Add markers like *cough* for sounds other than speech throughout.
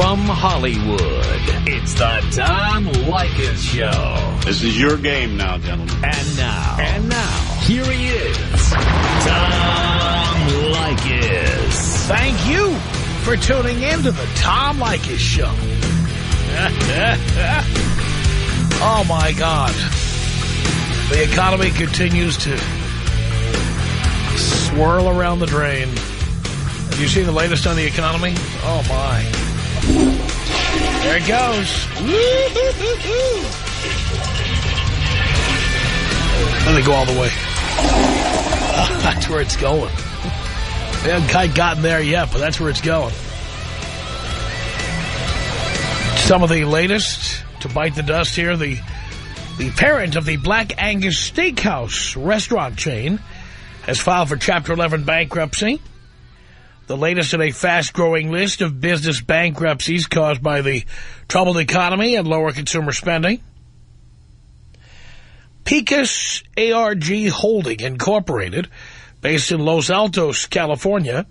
From Hollywood, it's the Tom Leykis Show. This is your game now, gentlemen. And now. And now. Here he is. Tom Leykis. Thank you for tuning in to the Tom Leykis Show. *laughs* oh, my God. The economy continues to swirl around the drain. Have you seen the latest on the economy? Oh, my. There it goes. Let me go all the way. *laughs* that's where it's going. We haven't quite gotten there yet, but that's where it's going. Some of the latest to bite the dust here. The, the parent of the Black Angus Steakhouse restaurant chain has filed for Chapter 11 bankruptcy. The latest in a fast-growing list of business bankruptcies caused by the troubled economy and lower consumer spending. Pecos ARG Holding Incorporated, based in Los Altos, California,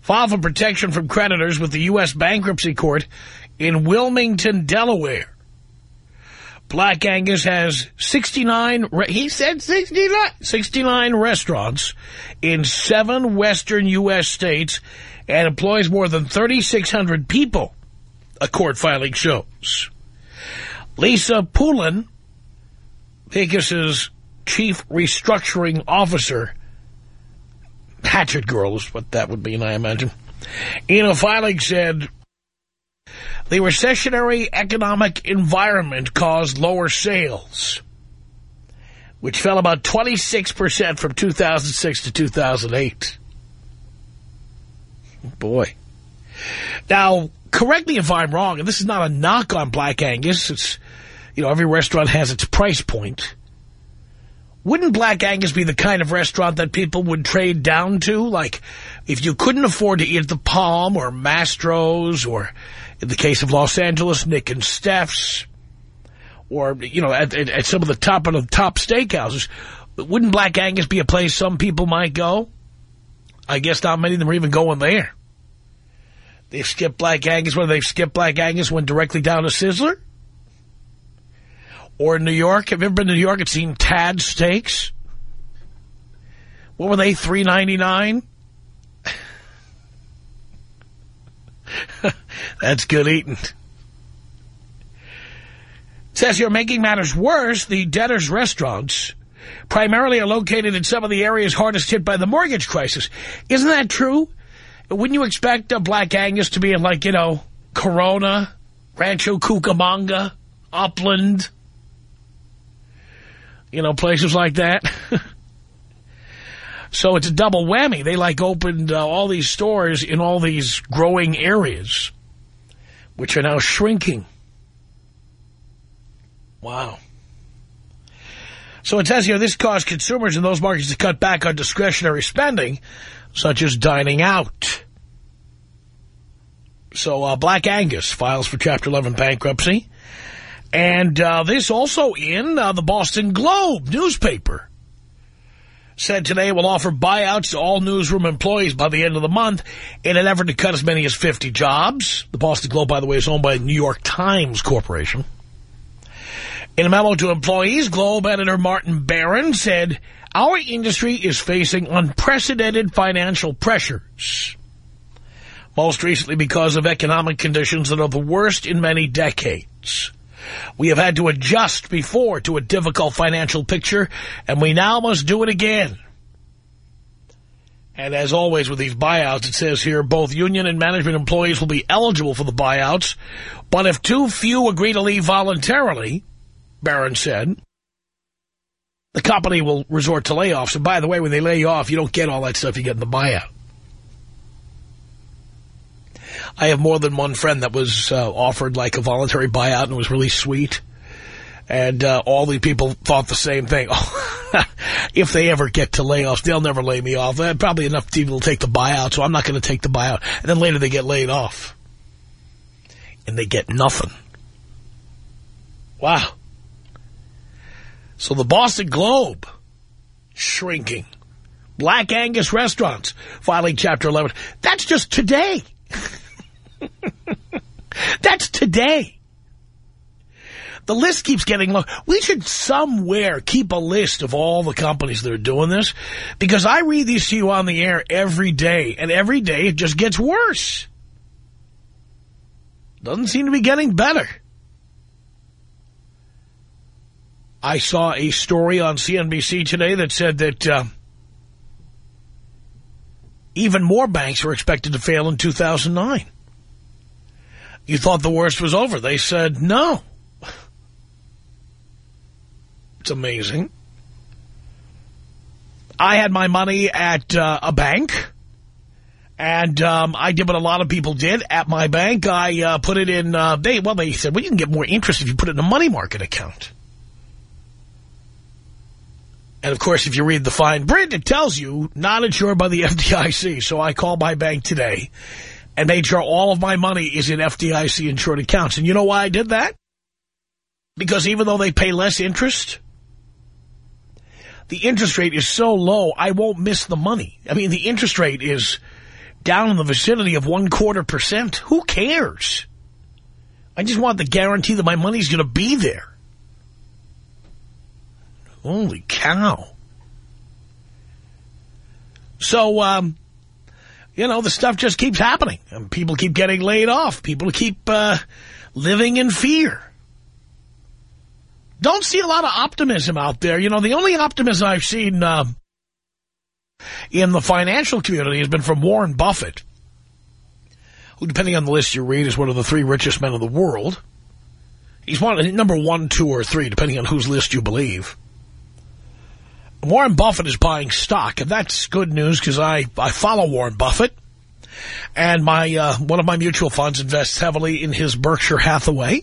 filed for protection from creditors with the U.S. Bankruptcy Court in Wilmington, Delaware. Black Angus has 69, he said 69, 69 restaurants in seven western U.S. states and employs more than 3,600 people, a court filing shows. Lisa Poulin, Pecos's chief restructuring officer, hatchet girl is what that would mean, I imagine, in a filing said the recessionary economic environment caused lower sales, which fell about 26% from 2006 to 2008. Boy. Now, correct me if I'm wrong, and this is not a knock on Black Angus. It's, you know, every restaurant has its price point. Wouldn't Black Angus be the kind of restaurant that people would trade down to? Like, if you couldn't afford to eat at the Palm or Mastro's or in the case of Los Angeles, Nick and Stef's, or, you know, at, at, some of the top of the top steakhouses, wouldn't Black Angus be a place some people might go? I guess not many of them are even going there. They've skipped Black Angus, whether they've skipped Black Angus, went directly down to Sizzler. Or in New York, have you ever been to New York and seen Tad Steaks? What were they, three ninety nine? *laughs* That's good eating. Says here, making matters worse, the debtors' restaurants primarily are located in some of the areas hardest hit by the mortgage crisis. Isn't that true? Wouldn't you expect a Black Angus to be in, like, you know, Corona, Rancho Cucamonga, Upland, you know, places like that? *laughs* so it's a double whammy. They, like, opened uh, all these stores in all these growing areas which are now shrinking. Wow. So it says here, this caused consumers in those markets to cut back on discretionary spending, such as dining out. So uh, Black Angus files for Chapter 11 bankruptcy. And uh, this also in uh, the Boston Globe newspaper said today will offer buyouts to all newsroom employees by the end of the month in an effort to cut as many as 50 jobs. The Boston Globe, by the way, is owned by the New York Times Corporation. In a memo to employees, Globe editor Martin Baron said, our industry is facing unprecedented financial pressures, most recently because of economic conditions that are the worst in many decades. We have had to adjust before to a difficult financial picture, and we now must do it again. And as always with these buyouts, it says here, both union and management employees will be eligible for the buyouts, but if too few agree to leave voluntarily, Baron said, the company will resort to layoffs. And by the way, when they lay you off, you don't get all that stuff you get in the buyout. I have more than one friend that was uh, offered like a voluntary buyout and it was really sweet. And uh, all the people thought the same thing. *laughs* if they ever get to layoffs, they'll never lay me off. Probably enough people will take the buyout, so I'm not going to take the buyout. And then later they get laid off. And they get nothing. Wow. So the Boston Globe, shrinking. Black Angus restaurants, filing Chapter 11. That's just today. *laughs* *laughs* That's today. The list keeps getting long. We should somewhere keep a list of all the companies that are doing this because I read these to you on the air every day, and every day it just gets worse. Doesn't seem to be getting better. I saw a story on CNBC today that said that uh, even more banks were expected to fail in 2009. You thought the worst was over. They said no. It's amazing. I had my money at uh, a bank, and um, I did what a lot of people did at my bank. I uh, put it in, uh, they well, they said, well, you can get more interest if you put it in a money market account. And, of course, if you read the fine print, it tells you not insured by the *laughs* FDIC. So I called my bank today and made sure all of my money is in FDIC-insured accounts. And you know why I did that? Because even though they pay less interest, the interest rate is so low, I won't miss the money. I mean, the interest rate is down in the vicinity of one quarter percent. Who cares? I just want the guarantee that my money's going to be there. Holy cow. So, um, you know, the stuff just keeps happening. And people keep getting laid off. People keep uh, living in fear. Don't see a lot of optimism out there. You know, the only optimism I've seen uh, in the financial community has been from Warren Buffett, who, depending on the list you read, is one of the three richest men in the world. He's one number one, two, or three, depending on whose list you believe. Warren Buffett is buying stock, and that's good news because I, I follow Warren Buffett. And my uh, one of my mutual funds invests heavily in his Berkshire Hathaway.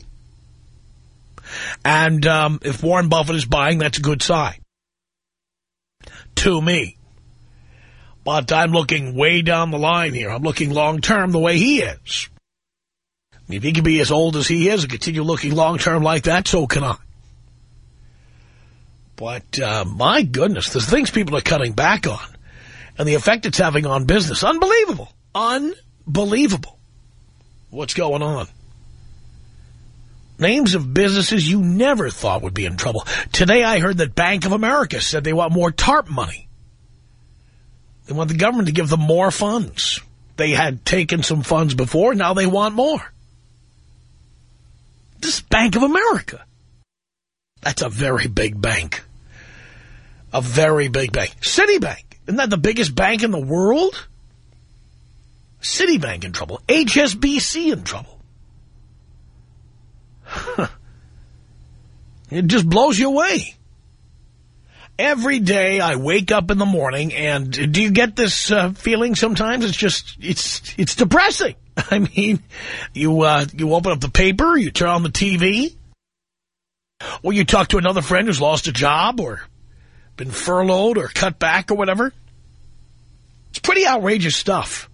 And um, if Warren Buffett is buying, that's a good sign. To me. But I'm looking way down the line here. I'm looking long-term the way he is. If he can be as old as he is and continue looking long-term like that, so can I. But, uh, my goodness, the things people are cutting back on and the effect it's having on business, unbelievable. Unbelievable. What's going on? Names of businesses you never thought would be in trouble. Today I heard that Bank of America said they want more TARP money. They want the government to give them more funds. They had taken some funds before, now they want more. This Bank of America. That's a very big bank. A very big bank. Citibank. Isn't that the biggest bank in the world? Citibank in trouble. HSBC in trouble. *laughs* it just blows you away. Every day I wake up in the morning and do you get this uh, feeling sometimes? It's just, it's, it's depressing. *laughs* I mean, you, uh, you open up the paper, you turn on the TV, or you talk to another friend who's lost a job or been furloughed or cut back or whatever. It's pretty outrageous stuff.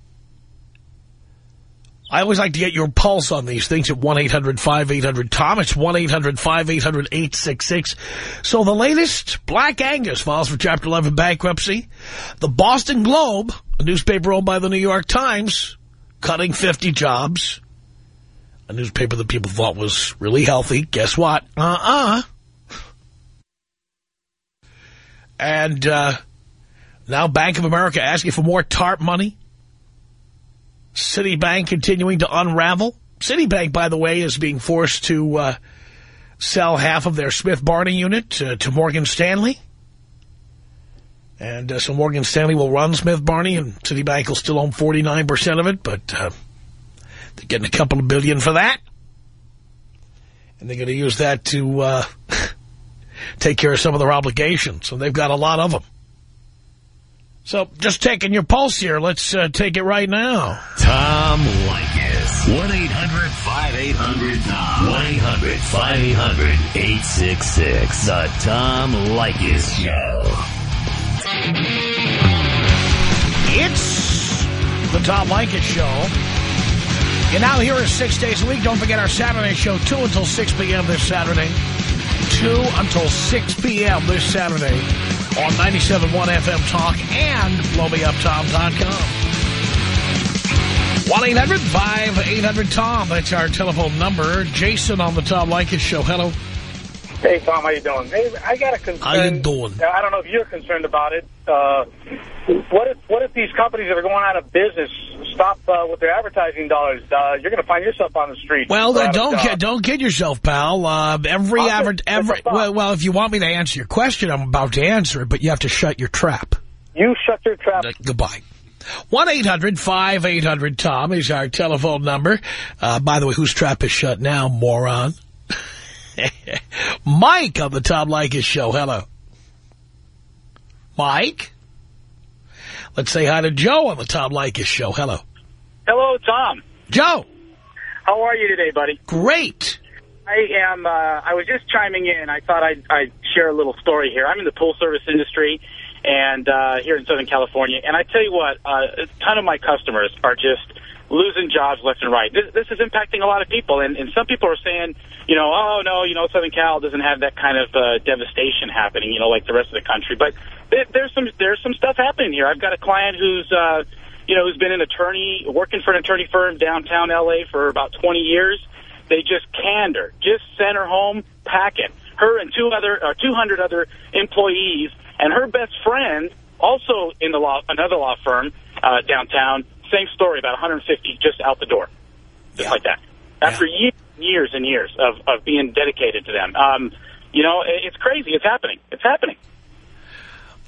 I always like to get your pulse on these things at 1-800-5800-TOM. It's 1-800-5800-866. So the latest, Black Angus files for Chapter 11 bankruptcy. The Boston Globe, a newspaper owned by the New York Times, cutting 50 jobs. A newspaper that people thought was really healthy. Guess what? Uh-uh. And uh, now Bank of America asking for more TARP money. Citibank continuing to unravel. Citibank, by the way, is being forced to uh, sell half of their Smith Barney unit to, Morgan Stanley. And uh, so Morgan Stanley will run Smith Barney, and Citibank will still own 49% of it, but uh, they're getting a couple of billion for that. And they're going to use that to uh, *laughs* take care of some of their obligations, and they've got a lot of them. So just taking your pulse here. Let's uh, take it right now. Tom Leykis. 1-800-5800-TOM. 1-800-5800-866. The Tom Leykis Show. It's the Tom Leykis Show. You now here is six days a week. Don't forget our Saturday show, 2 until 6 p.m. this Saturday. 2 until 6 p.m. this Saturday on 97.1 FM Talk and blowmeuptom.com. 1-800-5800-TOM. That's our telephone number. Jason on the Tom Leykis show. Hello. Hey, Tom, how you doing? Hey, I got a concern. How you doing? I don't know if you're concerned about it. Uh, what if what if these companies that are going out of business stop uh, with their advertising dollars? Uh, you're going to find yourself on the street. Well, then don't don't kid yourself, pal. Uh, every just- every it's a thought. well, well, if you want me to answer your question, I'm about to answer it, but you have to shut your trap. You shut your trap. Goodbye. 1-800-5800-TOM is our telephone number. Uh, by the way, whose trap is shut now, moron? *laughs* Mike on the Tom Leykis show. Hello. Mike? Let's say hi to Joe on the Tom Leykis show. Hello. Hello, Tom. Joe, How are you today, buddy? great. I am. Uh, I was just chiming in. I thought I'd, I'd share a little story here. I'm in the pool service industry, and uh, here in Southern California. And I tell you what, uh, a ton of my customers are just losing jobs left and right. This, this is impacting a lot of people, and, and some people are saying, you know, oh no, you know, Southern Cal doesn't have that kind of uh, devastation happening, you know, like the rest of the country. But there, there's some there's some stuff happening here. I've got a client who's. Uh, you know, who's been an attorney, working for an attorney firm downtown L.A. for about 20 years. They just canned her, just sent her home packing. Her and two other, or 200 other employees, and her best friend, also in the law, another law firm uh, downtown. Same story, about 150 just out the door, just Yeah. like that. After years, years and years of of being dedicated to them. Um, you know, it- it's crazy. It's happening. It's happening.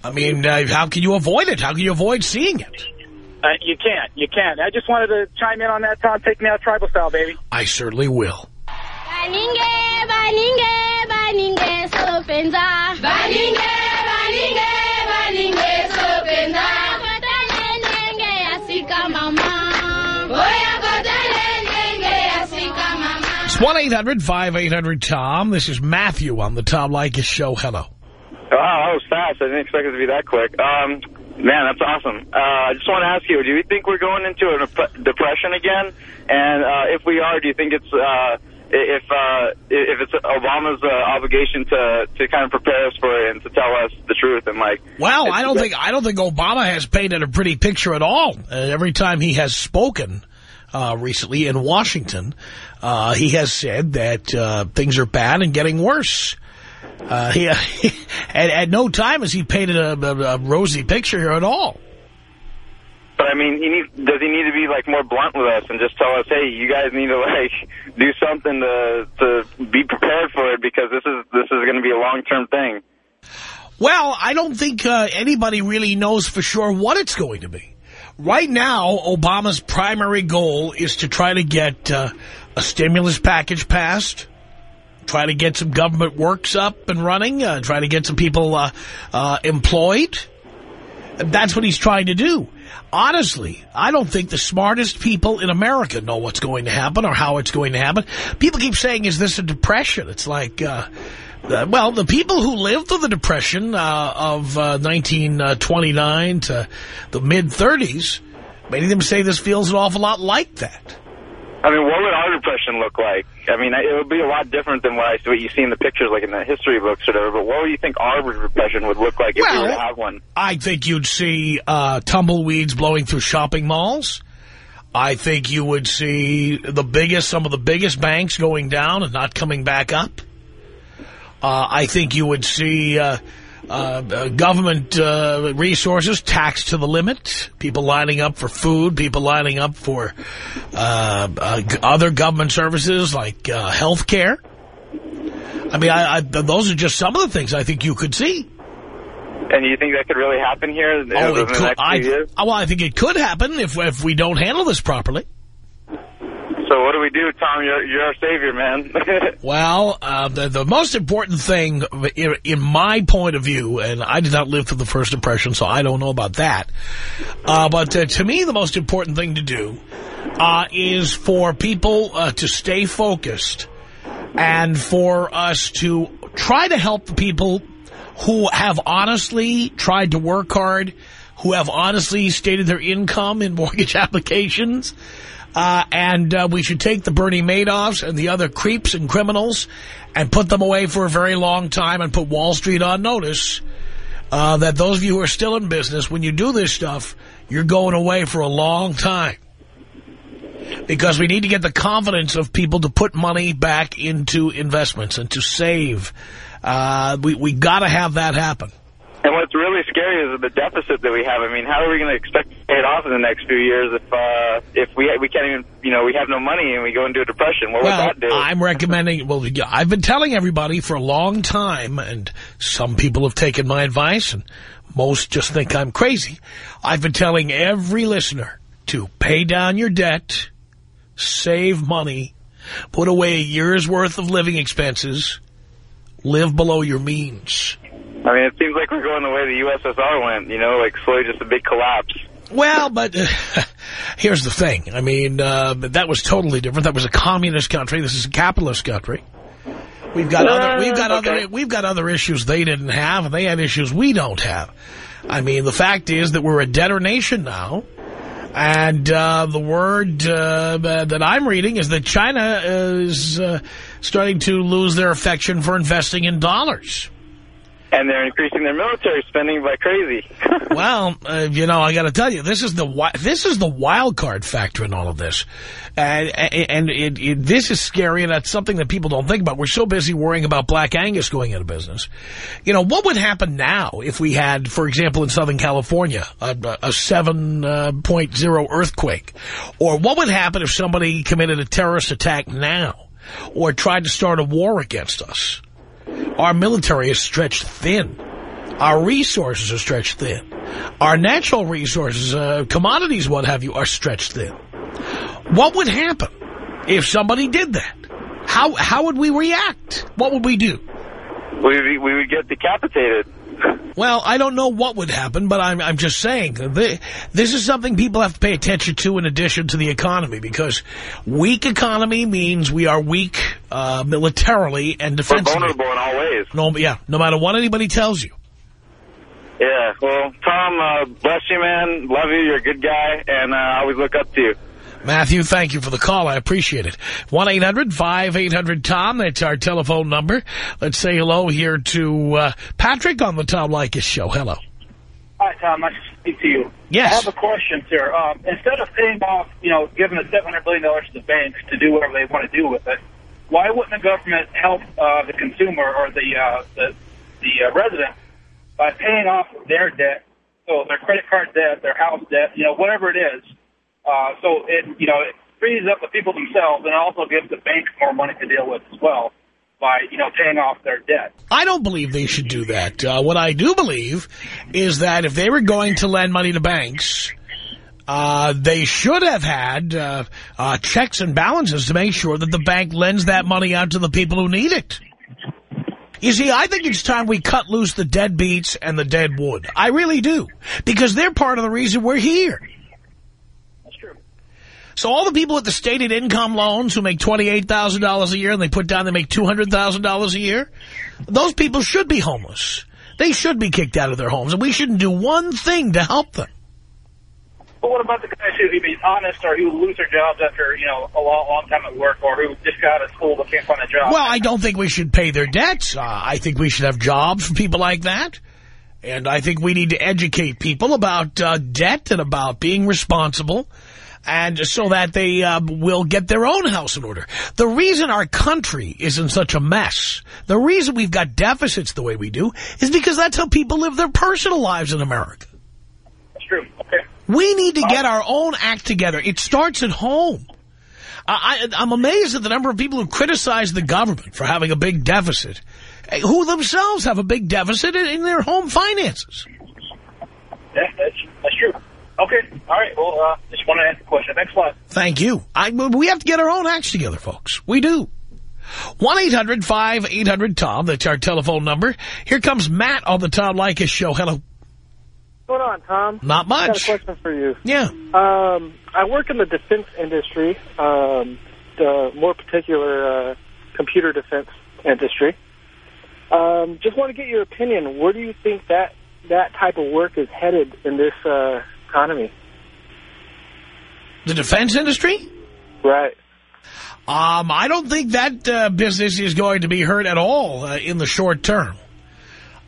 I mean, uh, how can you avoid it? How can you avoid seeing it? Uh, you can't. You can't. I just wanted to chime in on that, Tom. Take me out tribal style, baby. I certainly will. Baninge, baninge, baninge, sopenza. Baninge, baninge, It's 1-800-5800-TOM. This is Matthew on the Tom Leykis show. Hello. Wow, that was fast. I didn't expect it to be that quick. Um, man, that's awesome. Uh, I just want to ask you, do you think we're going into a depression again? And uh, if we are, do you think it's uh, if uh, if it's Obama's uh, obligation to to kind of prepare us for it and to tell us the truth and like? Well, I don't think I don't think Obama has painted a pretty picture at all. Uh, every time he has spoken uh, recently in Washington, uh, he has said that uh, things are bad and getting worse. Uh, he, *laughs* at, at no time has he painted a, a, a rosy picture here at all. But I mean, he needs, does he need to be like more blunt with us and just tell us, hey, you guys need to *laughs* like do something to to be prepared for it because this is this is going to be a long term thing. Well, I don't think uh, anybody really knows for sure what it's going to be. Right now, Obama's primary goal is to try to get uh, a stimulus package passed, try to get some government works up and running, uh, try to get some people uh, uh, employed. That's what he's trying to do. Honestly, I don't think the smartest people in America know what's going to happen or how it's going to happen. People keep saying, is this a depression? It's like, uh, uh, well, the people who lived through the depression uh, of uh, 1929 to the mid-30s, many of them say this feels an awful lot like that. I mean, what would our depression look like? I mean, it would be a lot different than what, I, what you see in the pictures, like in the history books or whatever, but what do you think our depression would look like if we were to have one? I think you'd see uh, tumbleweeds blowing through shopping malls. I think you would see the biggest, some of the biggest banks going down and not coming back up. Uh, I think you would see uh, uh, uh, government uh, resources taxed to the limit, people lining up for food, people lining up for uh, uh, g- other government services like uh, health care. I mean, I, I, those are just some of the things I think you could see. And you think that could really happen here Oh, the it next could, I, few years? well, I think it could happen if if we don't handle this properly. So what do we do, Tom? You're, you're our savior, man. *laughs* Well, uh, the, the most important thing, in, in my point of view, and I did not live through the First Depression, so I don't know about that. Uh, but uh, to me, the most important thing to do uh, is for people uh, to stay focused and for us to try to help the people who have honestly tried to work hard, who have honestly stated their income in mortgage *laughs* applications, uh, and uh, we should take the Bernie Madoffs and the other creeps and criminals and put them away for a very long time and put Wall Street on notice uh, that those of you who are still in business, when you do this stuff, you're going away for a long time. because we need to get the confidence of people to put money back into investments and to save. Uh, we we got to have that happen. And what's really scary is the deficit that we have. I mean, how are we going to expect to pay it off in the next few years if uh, if we we can't even you know we have no money and we go into a depression? What well, would that do? I'm recommending. Well, I've been telling everybody for a long time, and some people have taken my advice, and most just think I'm crazy. I've been telling every listener to pay down your debt, save money, put away a year's worth of living expenses, live below your means. I mean, it seems like we're going the way the USSR went, you know, like slowly just a big collapse. Well, but uh, *laughs* here's the thing. I mean, uh, that was totally different. That was a communist country. This is a capitalist country. We've got other we've got okay. other we've got other issues they didn't have, and they had issues we don't have. I mean, the fact is that we're a debtor nation now, and uh, the word uh, that I'm reading is that China is uh, starting to lose their affection for investing in dollars. And they're increasing their military spending by crazy. *laughs* well, uh, you know, I got to tell you, this is the this is the wild card factor in all of this, and and it, it, this is scary, and that's something that people don't think about. We're so busy worrying about Black Angus going out of business. You know, what would happen now if we had, for example, in Southern California, a, a 7.0 earthquake, or what would happen if somebody committed a terrorist attack now, or tried to start a war against us? Our military is stretched thin. Our resources are stretched thin. Our natural resources, uh, commodities, what have you, are stretched thin. What would happen if somebody did that? How how would we react? What would we do? We we would get decapitated. Well, I don't know what would happen, but I'm, I'm just saying, this is something people have to pay attention to in addition to the economy, because weak economy means we are weak uh, militarily and We're defensively. vulnerable in all ways. No, yeah, no matter what anybody tells you. Yeah. Well, Tom, uh, bless you, man. Love you. You're a good guy, and uh, I always look up to you. Matthew, thank you for the call. I appreciate it. 1-800-5800-TOM. That's our telephone number. Let's say hello here to uh, Patrick on the Tom Leykis show. Hello. Hi, Tom. Nice to speak to you. Yes. I have a question, sir. Um, instead of paying off, you know, giving the $700 billion to the banks to do whatever they want to do with it, why wouldn't the government help uh, the consumer or the uh, the, the uh, resident by paying off their debt, so their credit card debt, their house debt, you know, whatever it is, uh, so it, you know, it frees up the people themselves and also gives the banks more money to deal with as well by, you know, paying off their debt. I don't believe they should do that. Uh, what I do believe is that if they were going to lend money to banks, uh, they should have had uh, uh, checks and balances to make sure that the bank lends that money out to the people who need it. You see, I think it's time we cut loose the deadbeats and the dead wood. I really do. Because they're part of the reason we're here. So all the people with the stated income loans who make $28,000 a year and they put down they make $200,000 a year, those people should be homeless. They should be kicked out of their homes, and we shouldn't do one thing to help them. But what about the guys who, who be honest or who lose their jobs after, you know, a long, long time at work or who just got out of school but can't find a job? Well, I don't think we should pay their debts. Uh, I think we should have jobs for people like that. And I think we need to educate people about uh, debt and about being responsible and so that they uh, will get their own house in order. The reason our country is in such a mess, the reason we've got deficits the way we do, is because that's how people live their personal lives in America. That's true. Okay. We need to get our own act together. It starts at home. I, I, I'm amazed at the number of people who criticize the government for having a big deficit, eh, who themselves have a big deficit in, in their home finances. Yeah, that's, that's true. Okay. All right. Well, uh, just wanted to ask a question. Thanks a lot. Thank you. I, we have to get our own acts together, folks. We do. 1-800-5800-TOM. That's our telephone number. Here comes Matt on the Tom Leykis show. Hello. What's going on, Tom? Not much. I got a much. question for you. Yeah. Um, I work in the defense industry, um, the more particular uh, computer defense industry. Um, just want to get your opinion. Where do you think that that type of work is headed in this uh, economy? The defense industry? Right. Um, I don't think that uh, business is going to be hurt at all uh, in the short term.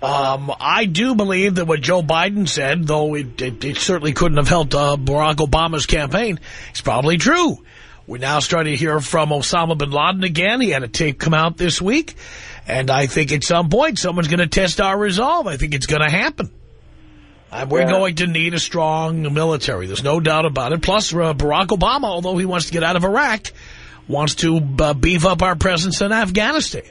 Um, I do believe that what Joe Biden said, though it, it, it certainly couldn't have helped uh, Barack Obama's campaign, is probably true. We're now starting to hear from Osama bin Laden again. He had a tape come out this week. And I think at some point someone's going to test our resolve. I think it's going to happen. And we're Yeah. going to need a strong military. There's no doubt about it. Plus, uh, Barack Obama, although he wants to get out of Iraq, wants to uh, beef up our presence in Afghanistan.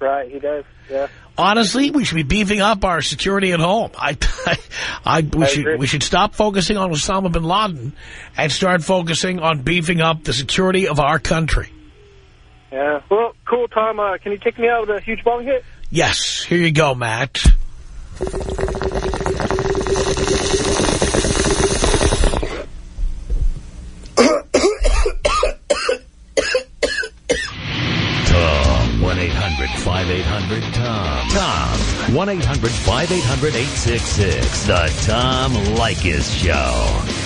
Right, he does. Yeah. Honestly, we should be beefing up our security at home. I, *laughs* I, I, we I should agree. we should stop focusing on Osama bin Laden and start focusing on beefing up the security of our country. Yeah. Well, cool, Tom. Uh, can you take me out with a huge bong hit? Yes, here you go, Matt. Tom. 1-800-5800-TOM. Tom. 1-800-5800-866. The Tom Leykis Show.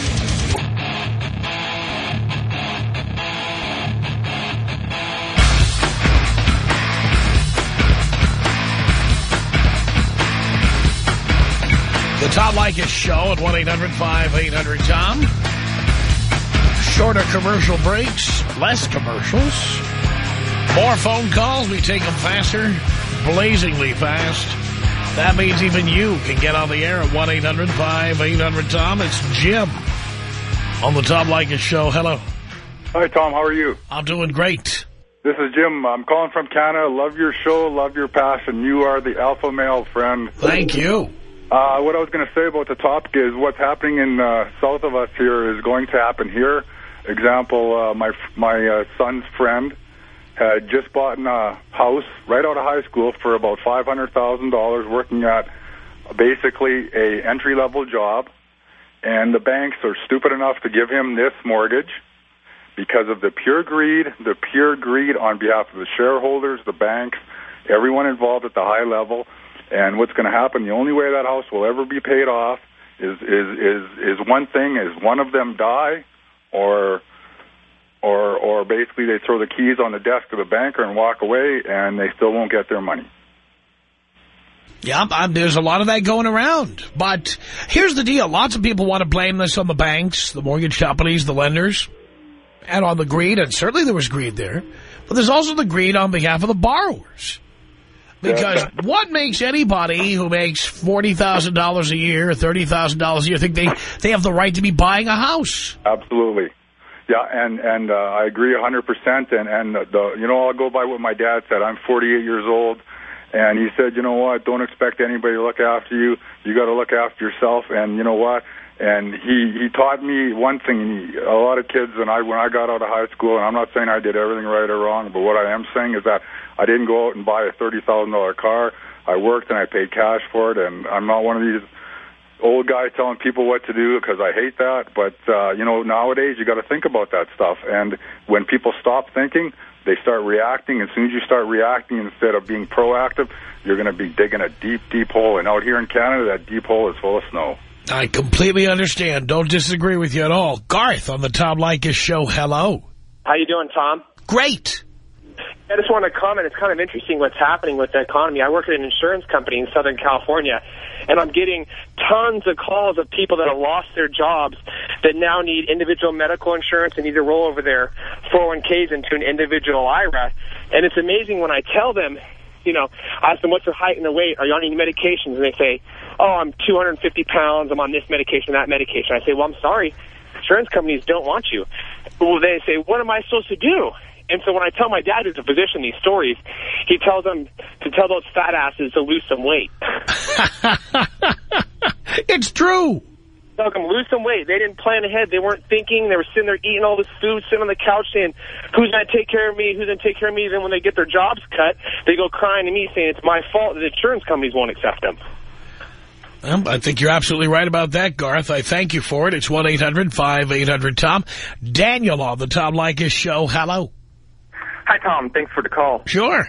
The Tom Leykis Show at 1-800-5800-TOM. Shorter commercial breaks, less commercials. More phone calls, we take them faster, blazingly fast. That means even you can get on the air at 1-800-5800-TOM. It's Jim on the Tom Leykis Show. Hello. Hi, Tom. How are you? I'm doing great. This is Jim. I'm calling from Canada. Love your show. Love your passion. You are the alpha male friend. Thank you. Uh, what I was going to say about the topic is what's happening in uh, south of us here is going to happen here. Example, uh, my my uh, son's friend had just bought a house right out of high school for about five hundred thousand dollars, working at basically a entry level job, and the banks are stupid enough to give him this mortgage because of the pure greed, the pure greed on behalf of the shareholders, the banks, everyone involved at the high level. And what's going to happen? The only way that house will ever be paid off is is is is one thing: is one of them die, or or or basically they throw the keys on the desk of the banker and walk away, and they still won't get their money. Yeah, I'm, there's a lot of that going around. But here's the deal. Lots of people want to blame this on the banks, the mortgage companies, the lenders, and on the greed. And certainly there was greed there. But there's also the greed on behalf of the borrowers. Because *laughs* what makes anybody who makes $40,000 a year, $30,000 a year, think they, they have the right to be buying a house? Absolutely. Yeah, and and uh, I agree a hundred percent. And and the you know I'll go by what my dad said. I'm 48 years old, and he said, you know what? Don't expect anybody to look after you. You got to look after yourself. And you know what? And he he taught me one thing. He, a lot of kids, and I when I got out of high school, and I'm not saying I did everything right or wrong, but what I am saying is that I didn't go out and buy a thirty thousand dollar car. I worked and I paid cash for it, and I'm not one of these old guy telling people what to do because I hate that. But uh, you know, nowadays you got to think about that stuff. And when people stop thinking, they start reacting. As soon as you start reacting instead of being proactive, you're going to be digging a deep, deep hole. And out here in Canada, that deep hole is full of snow. I completely understand. Don't disagree with you at all. Garth on the Tom Leykis show. Hello. How you doing, Tom? Great. I just want to comment. It's kind of interesting what's happening with the economy. I work at an insurance company in Southern California, and I'm getting tons of calls of people that have lost their jobs that now need individual medical insurance and need to roll over their 401ks into an individual IRA. And it's amazing when I tell them, you know, I ask them, what's their height and their weight? Are you on any medications? And they say, oh, I'm 250 pounds. I'm on this medication, that medication. I say, well, I'm sorry. Insurance companies don't want you. Well, they say, what am I supposed to do? And so when I tell my dad, who's a physician, these stories, he tells them to tell those fat asses to lose some weight. *laughs* it's true. Tell them lose some weight. They didn't plan ahead. They weren't thinking. They were sitting there eating all this food, sitting on the couch saying, who's going to take care of me? Who's going to take care of me? Then when they get their jobs cut, they go crying to me saying it's my fault that insurance companies won't accept them. I think you're absolutely right about that, Garth. I thank you for it. It's 1-800-5800-TOM. Daniel on the Tom Leykis show. Hello. Hi, Tom. Thanks for the call. Sure.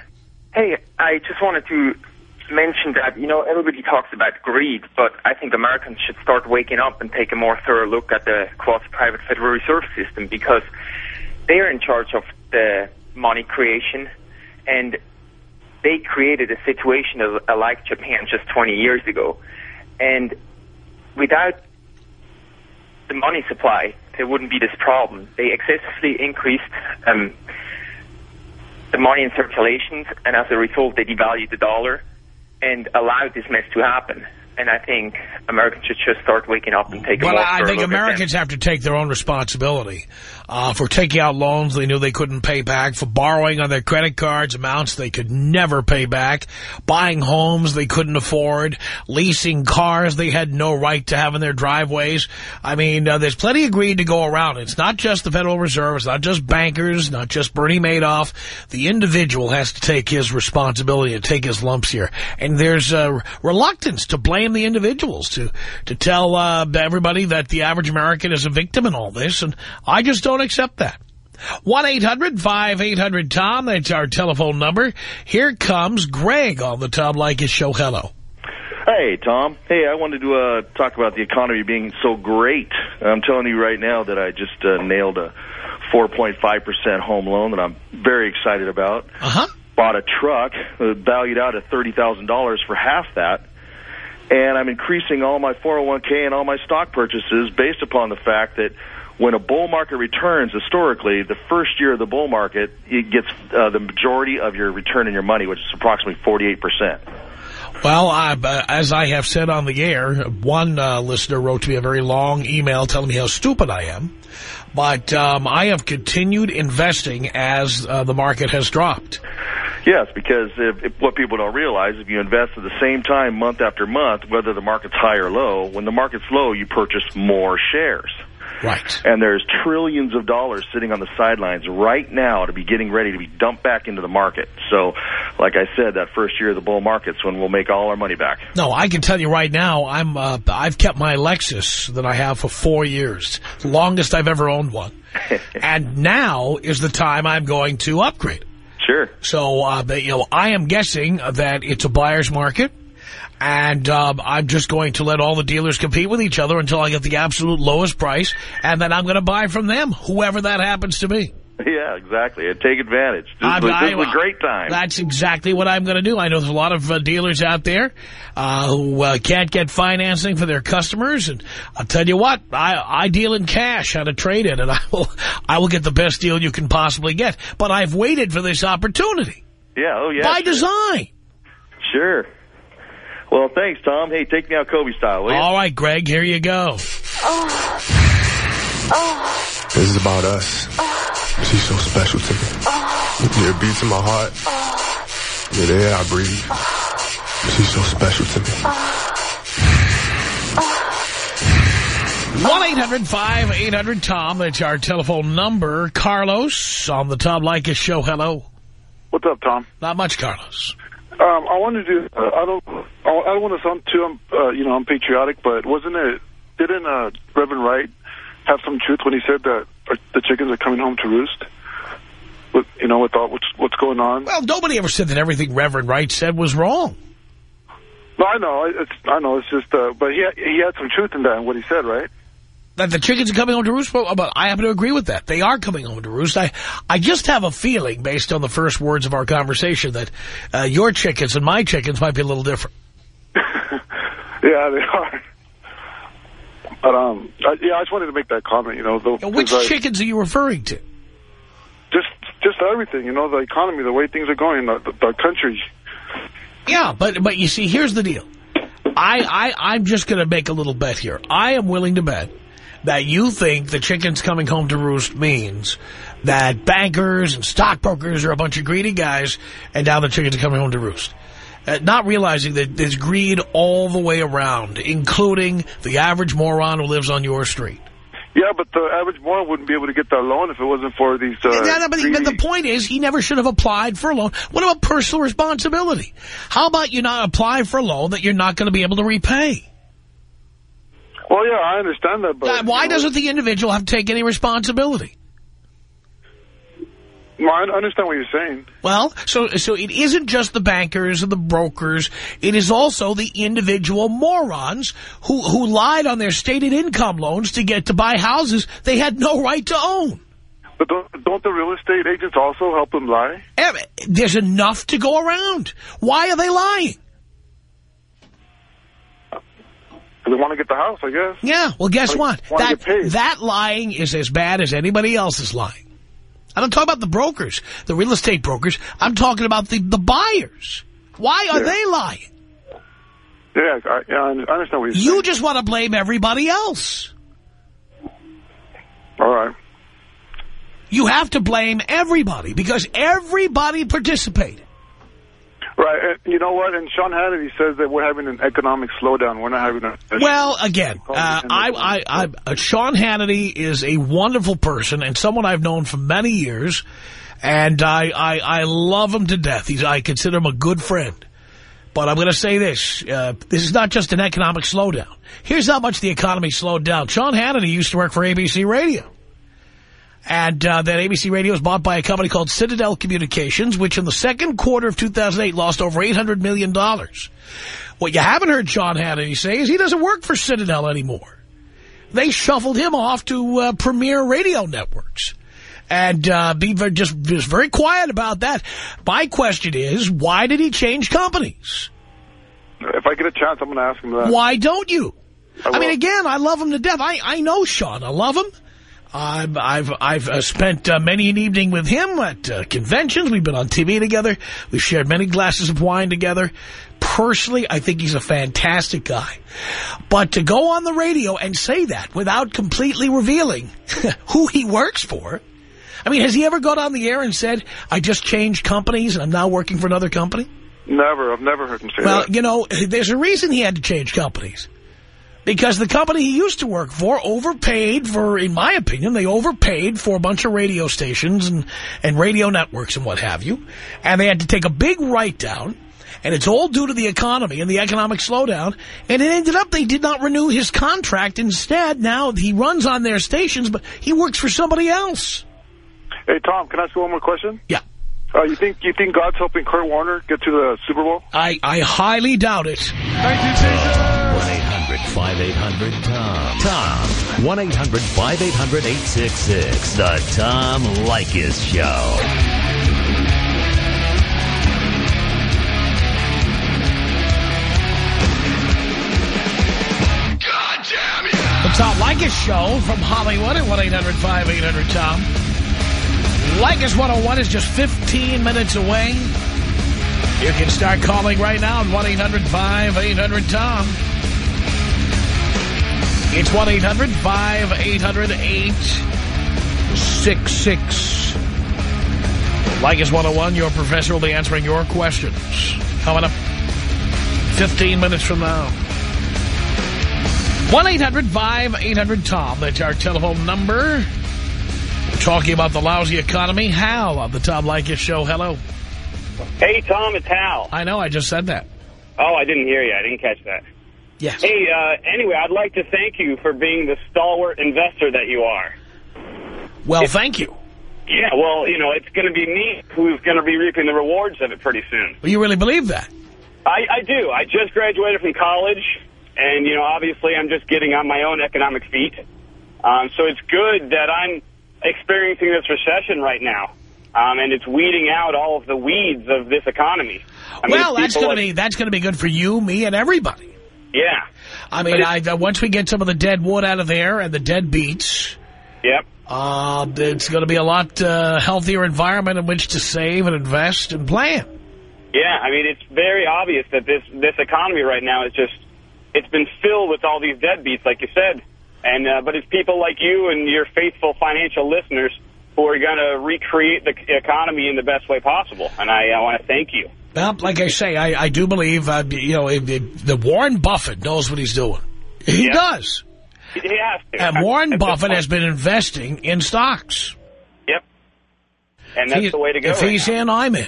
Hey, I just wanted to mention that, you know, everybody talks about greed, but I think Americans should start waking up and take a more thorough look at the quasi-private Federal Reserve System because they are in charge of the money creation and they created a situation of, uh, like Japan just 20 years ago. And without the money supply, there wouldn't be this problem. They excessively increased um, the money in circulations, and as a result, they devalued the dollar and allowed this mess to happen. And I think Americans should just start waking up and take a Well, more I think look at them. Americans have to take their own responsibility uh, for taking out loans they knew they couldn't pay back, for borrowing on their credit cards amounts they could never pay back, buying homes they couldn't afford, leasing cars they had no right to have in their driveways. I mean, uh, there's plenty of greed to go around. It's not just the Federal Reserve. It's not just bankers, not just Bernie Madoff. The individual has to take his responsibility and take his lumps here. And there's uh, reluctance to blame the individuals, to, to tell uh, everybody that the average American is a victim in all this. And I just don't accept that. 1-800-5800-TOM. That's our telephone number. Here comes Greg on the Tom Leykis show. Hello. Hey, Tom. Hey, I wanted to uh, talk about the economy being so great. I'm telling you right now that I just uh, nailed a 4.5% home loan that I'm very excited about. Uh-huh. Bought a truck uh, valued out at $30,000 for half that. And I'm increasing all my 401k and all my stock purchases based upon the fact that when a bull market returns, historically, the first year of the bull market, it gets uh, the majority of your return in your money, which is approximately 48%. Well, I, uh, as I have said on the air, one uh, listener wrote to me a very long email telling me how stupid I am. But um, I have continued investing as uh, the market has dropped. Yes, because if, if what people don't realize, if you invest at the same time month after month, whether the market's high or low, when the market's low, you purchase more shares. Right. And there's trillions of dollars sitting on the sidelines right now to be getting ready to be dumped back into the market. So, like I said, that first year of the bull market's when we'll make all our money back. No, I can tell you right now, I'm uh, I've kept my Lexus that I have for four years, longest I've ever owned one. *laughs* and now is the time I'm going to upgrade. Sure. So, uh, but, you know, I am guessing that it's a buyer's market. And um, I'm just going to let all the dealers compete with each other until I get the absolute lowest price. And then I'm going to buy from them, whoever that happens to be. Yeah, exactly. And take advantage. This, I'm- is, a- this is great time. That's exactly what I'm going to do. I know there's a lot of uh, dealers out there uh, who uh, can't get financing for their customers, and I'll tell you what, I, I deal in cash on a trade-in, and I will I will get the best deal you can possibly get. But I've waited for this opportunity yeah, oh yeah. by sure. design. Sure. Well, thanks, Tom. Hey, take me out Kobe style, will you? All right, Greg, here you go. This is about us. She's so special to me. Yeah, it beats in my heart. Yeah, the air I breathe. She's so special to me. 1-800-5800-TOM. That's our telephone number. Carlos on the Tom Leykis show. Hello. What's up, Tom? Not much, Carlos. Um, I wanted to. Uh, I don't. I I don't want to sound too, um, uh, you know, I'm patriotic, but wasn't it? Didn't uh, Reverend Wright have some truth when he said that uh, the chickens are coming home to roost? With, you know, with all what's what's going on. Well, nobody ever said that everything Reverend Wright said was wrong. No, I know. It's I know. It's just. Uh, but he he had some truth in that in what he said, right? That the chickens are coming home to roost? Well, but I happen to agree with that. They are coming home to roost. I, I just have a feeling, based on the first words of our conversation, that uh, your chickens and my chickens might be a little different. *laughs* Yeah, they are. But um, I, yeah, I just wanted to make that comment. You know, Now, which I- chickens are you referring to? Just just everything. You know, the economy, the way things are going, the, the, the country. Yeah, but but you see, here's the deal. I, I, I'm just going to make a little bet here. I am willing to bet that you think the chickens coming home to roost means that bankers and stockbrokers are a bunch of greedy guys, and now the chickens are coming home to roost. Uh, not realizing that there's greed all the way around, including the average moron who lives on your street. Yeah, but the average moron wouldn't be able to get that loan if it wasn't for these. Uh, Yeah, no, but, but the point is, he never should have applied for a loan. What about personal responsibility? How about you not apply for a loan that you're not going to be able to repay? Well, yeah, I understand that, but Uh, Why doesn't the individual have to take any responsibility? Well, I understand what you're saying. Well, so so it isn't just the bankers and the brokers. It is also the individual morons who who lied on their stated income loans to get to buy houses they had no right to own. But don't, don't the real estate agents also help them lie? There's enough to go around. Why are they lying? They want to get the house, I guess. Yeah, well, guess what? That, that lying is as bad as anybody else's lying. I don't talk about the brokers, the real estate brokers. I'm talking about the, the buyers. Why are Yeah. they lying? Yeah, I, yeah, I understand what you're You just want to blame everybody else. All right. You have to blame everybody because everybody participated. Right. And you know what? And Sean Hannity says that we're having an economic slowdown. We're not having a... Well, again, uh, I, I, I, uh, Sean Hannity is a wonderful person and someone I've known for many years, and I, I, I love him to death. He's, I consider him a good friend. But I'm going to say this. Uh, this is not just an economic slowdown. Here's how much the economy slowed down. Sean Hannity used to work for ABC Radio. And uh, that ABC Radio was bought by a company called Citadel Communications, which in the second quarter of 2008 lost over $800 million. What you haven't heard Sean Hannity say is he doesn't work for Citadel anymore. They shuffled him off to uh, Premiere Radio Networks. And uh, be very, just, just very quiet about that. My question is, why did he change companies? If I get a chance, I'm going to ask him that. Why don't you? I I, mean, again, I love him to death. I, I know Sean. I love him. I've I've I've uh, spent uh, many an evening with him at uh, conventions. We've been on TV together. We've shared many glasses of wine together. Personally, I think he's a fantastic guy. But to go on the radio and say that without completely revealing *laughs* who he works for, I mean, has he ever got on the air and said, "I just changed companies and I'm now working for another company"? Never. I've never heard him say Well, that. Well, you know, there's a reason he had to change companies. Because the company he used to work for overpaid for, in my opinion, they overpaid for a bunch of radio stations and, and radio networks and what have you. And they had to take a big write-down. And it's all due to the economy and the economic slowdown. And it ended up they did not renew his contract. Instead, now he runs on their stations, but he works for somebody else. Hey, Tom, can I ask you one more question? Yeah. Uh, you think you think God's helping Kurt Warner get to the Super Bowl? I, I highly doubt it. Thank you, Jesus. 1-800-5800-TOM. Tom. 1-800-5800-866. The Tom Leykis Show. God damn it! The Tom Leykis Show from Hollywood at 1-800-5800-TOM. Leykis 101 is just 15 minutes away. You can start calling right now at 1-800-5800-TOM. It's 1-800-5800-866. Leykis 101, your professor will be answering your questions. Coming up 15 minutes from now. 1-800-5800-TOM. That's our telephone number. We're talking about the lousy economy. Hal on the Tom Leykis Show. Hello. Hey, Tom, it's Hal. I know, I just said that. Oh, I didn't hear you. I didn't catch that. Yes. Hey, uh, anyway, I'd like to thank you for being the stalwart investor that you are. Well, thank you. Yeah, well, you know, it's going to be me who's going to be reaping the rewards of it pretty soon. Well, you really believe that? I, I do. I just graduated from college, and, you know, obviously I'm just getting on my own economic feet. Um, so it's good that I'm experiencing this recession right now. Um, and it's weeding out all of the weeds of this economy. I mean, well, that's going to like- be that's going to be good for you, me, and everybody. Yeah. I mean, I, once we get some of the dead wood out of there and the dead beets, Yep. uh, it's going to be a lot uh, healthier environment in which to save and invest and plan. Yeah, I mean, it's very obvious that this this economy right now is just, it's been filled with all these dead deadbeats, like you said. And uh, But it's people like you and your faithful financial listeners who are going to recreate the economy in the best way possible. And I, I want to thank you. Well, like I say, I, I do believe, uh, you know, if, if the Warren Buffett knows what he's doing. He Yeah. does. He has to. And Warren At Buffett has been investing in stocks. Yep. And that's He- the way to go If right he's now. in, I'm in.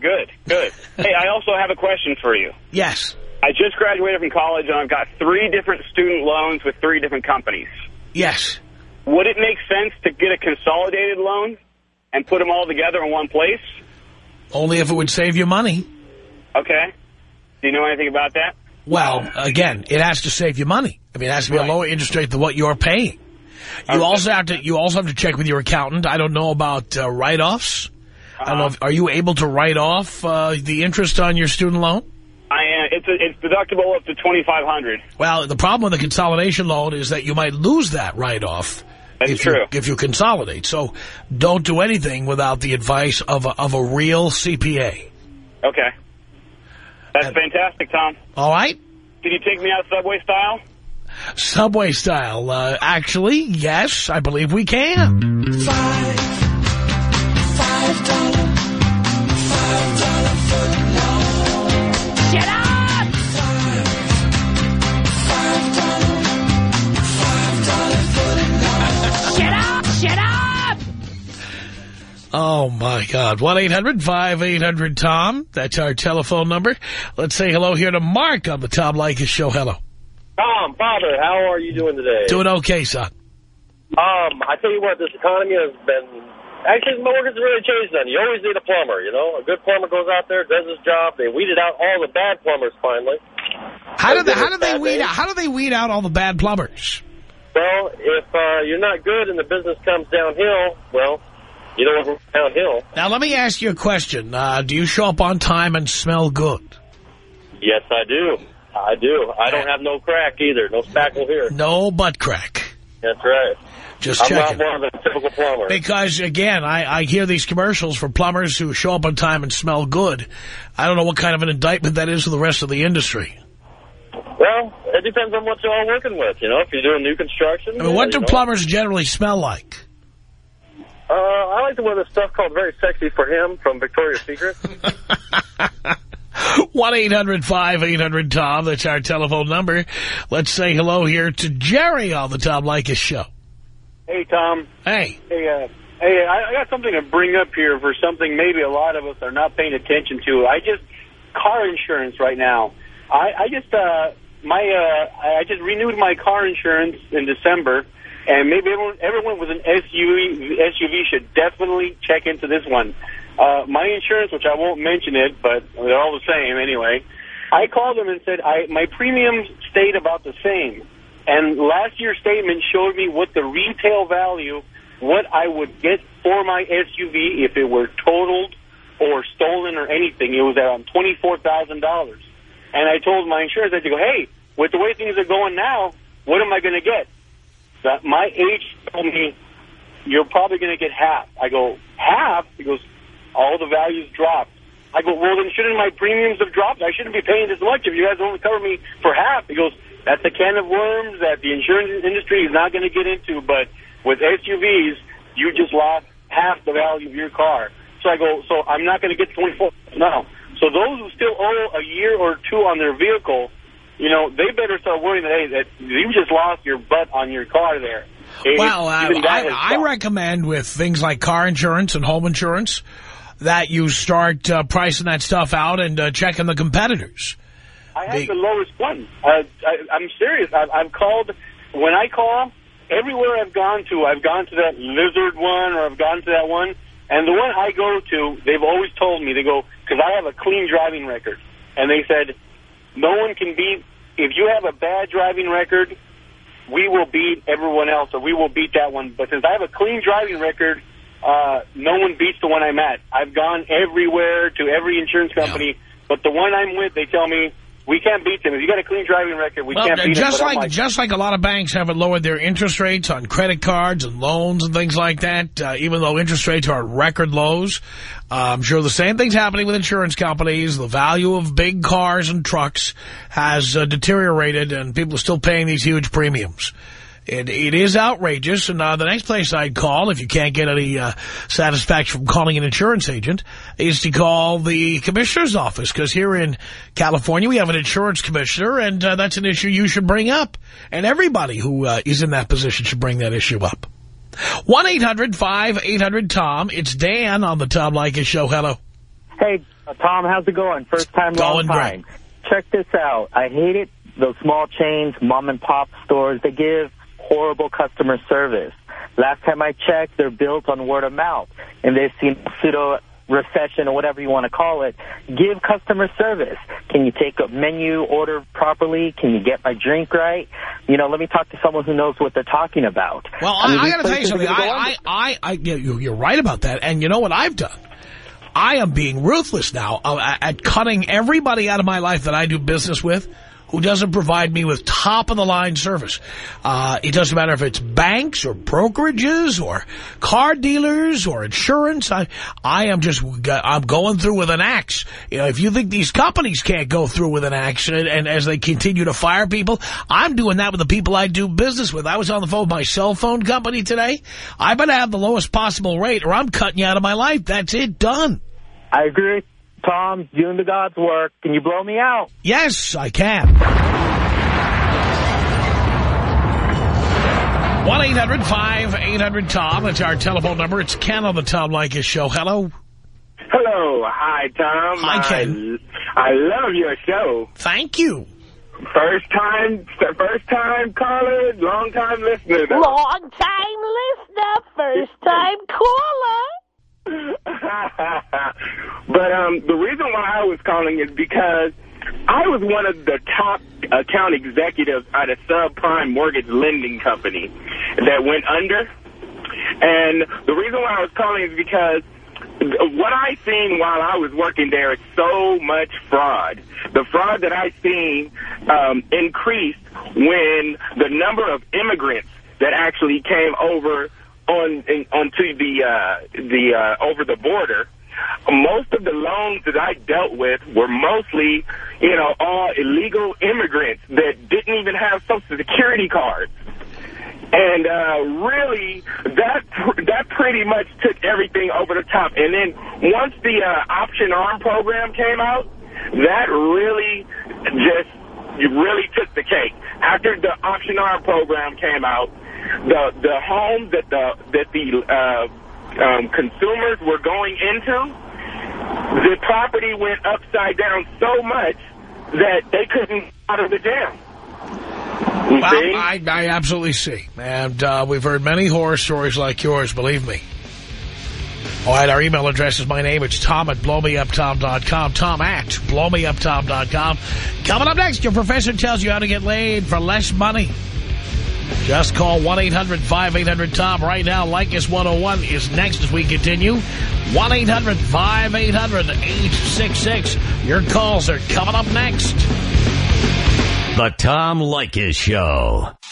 Good, good. *laughs* hey, I also have a question for you. Yes. I just graduated from college, and I've got three different student loans with three different companies. Yes. Would it make sense to get a consolidated loan and put them all together in one place? Only if it would save you money. Okay. Do you know anything about that? Well, again, it has to save you money. I mean, it has to be a lower interest rate than what you're paying. You also have to you also have to check with your accountant. I don't know about uh, write-offs. I don't know. If, are you able to write off uh, the interest on your student loan? I am. it's a, it's deductible up to 2500 Well, the problem with the consolidation loan is that you might lose that write-off That's if true. You, if you consolidate. So don't do anything without the advice of a, of a real CPA. Okay. That's fantastic, Tom. All right? Can you take me out Subway style? Subway style. Uh, actually, yes, I believe we can. Shut Oh, my God. 1-800-5800-TOM. That's our telephone number. Let's say hello here to Mark on the Tom Leykis Show. Hello. Tom, Father, how are you doing today? Doing okay, son. Um, I tell you what, this economy has been... Actually, my work has really changed then. You always need a plumber, you know? A good plumber goes out there, does his job. They weeded out all the bad plumbers finally. How do they, how do they weed days. out, how do they weed out all the bad plumbers? Well, if uh, you're not good and the business comes downhill, well, you don't want to downhill. Now, let me ask you a question. Uh, do you show up on time and smell good? Yes, I do. I do. I don't have no crack either. No spackle here. No butt crack. That's right. Just I'm checking. not one of the typical plumber. Because, again, I, I hear these commercials for plumbers who show up on time and smell good. I don't know what kind of an indictment that is for the rest of the industry. Well, it depends on what you're all working with. You know, if you're doing new construction. I mean, what yeah, do know. plumbers generally smell like? Uh, I like to wear this stuff called Very Sexy for Him from Victoria's Secret. *laughs* 1-800-5800-TOM. That's our telephone number. Let's say hello here to Jerry on the Tom Leykis Show. Hey, Tom. Hey. Hey, uh, hey, I, I got something to bring up here for something maybe a lot of us are not paying attention to. I just, car insurance right now. I, I just, uh, my, uh, I just renewed my car insurance in December, and maybe everyone, everyone with an SUV, SUV should definitely check into this one. Uh, my insurance, which I won't mention it, but they're all the same anyway. I called them and said I my premiums stayed about the same, and last year's statement showed me what the retail value, what I would get for my SUV if it were totaled or stolen or anything. It was around twenty four thousand dollars, and I told my insurance agent, "Go, hey, with the way things are going now, what am I going to get?" That my age told me you're probably going to get half. I go half. He goes, all the values dropped. I go, well, then shouldn't my premiums have dropped? I shouldn't be paying this much if you guys only cover me for half. He goes, that's a can of worms that the insurance industry is not going to get into. But with SUVs, you just lost half the value of your car. So I go, so I'm not going to get 24 now. So those who still owe a year or two on their vehicle, you know, they better start worrying that, hey, that you just lost your butt on your car there. It- Well, uh, I, I recommend with things like car insurance and home insurance that you start uh, pricing that stuff out and uh, checking the competitors. I have the lowest one. I, I'm serious. I've, I've called, when I call, everywhere I've gone to, I've gone to that lizard one or I've gone to that one, and the one I go to, they've always told me, they go, because I have a clean driving record, and they said, no one can beat, if you have a bad driving record, we will beat everyone else, or we will beat that one. But since I have a clean driving record, uh, no one beats the one I'm at. I've gone everywhere to every insurance company, but the one I'm with, they tell me we can't beat them. If you got a clean driving record, we Well, can't beat just them. I'm like just like a lot of banks haven't lowered their interest rates on credit cards and loans and things like that, uh, even though interest rates are at record lows. Uh, I'm sure the same thing's happening with insurance companies. The value of big cars and trucks has uh, deteriorated, and people are still paying these huge premiums. It, it is outrageous, and uh, the next place I'd call, if you can't get any uh, satisfaction from calling an insurance agent, is to call the commissioner's office, because here in California we have an insurance commissioner, and uh, that's an issue you should bring up. And everybody who uh, is in that position should bring that issue up. 1-800-5800-TOM. It's Dan on the Tom Leykis Show. Hello. Hey, Tom, how's it going? First time, long Going time. Check this out. I hate it. Those small chains, mom and pop stores, they give horrible customer service. Last time I checked, they're built on word of mouth, and they've seen pseudo recession or whatever you want to call it. Give customer service. Can you take a menu order properly? Can you get my drink right? You know, let me talk to someone who knows what they're talking about. Well, I, mean, I these got to tell you something. I, I, I, I, you- you're right about that. And you know what I've done? I am being ruthless now uh, at cutting everybody out of my life that I do business with who doesn't provide me with top-of-the-line service. Uh, it doesn't matter if it's banks or brokerages or car dealers or insurance. I, I am just, I'm going through with an axe. You know, if you think these companies can't go through with an axe and, and as they continue to fire people, I'm doing that with the people I do business with. I was on the phone with my cell phone company today. I better have the lowest possible rate or I'm cutting you out of my life. That's it. Done. I agree. Tom, doing the God's work. Can you blow me out? Yes, I can. 1-800-5800-TOM. That's our telephone number. It's Ken on the Tom Leykis Show. Hello. Hello. Hi, Tom. Hi, Ken. I, I love your show. Thank you. First time, first time caller, long time listener. though. Long time listener, first time caller. *laughs* but um, the reason why I was calling is because I was one of the top account executives at a subprime mortgage lending company that went under. And the reason why I was calling is because what I seen while I was working there is so much fraud. The fraud that I seen um, increased when the number of immigrants that actually came over on in, onto the uh, the uh, over the border. Most of the loans that I dealt with were mostly, you know, all illegal immigrants that didn't even have Social Security cards. And uh, really, that that pretty much took everything over the top. And then once the uh, option arm program came out, that really just really took the cake. After the option arm program came out, the the homes that the that the uh, um, consumers were going into, the property went upside down so much that they couldn't get out of the jam. Well. I, I absolutely see. And uh, we've heard many horror stories like yours, believe me. All right, our email address is my name. It's Tom at blowmeuptom.com. Tom at blowmeuptom.com. Coming up next, your professor tells you how to get laid for less money. Just call 1-800-5800-TOM right now. Leykis 101 is next as we continue. 1-800-5800-866. Your calls are coming up next. The Tom Leykis Show.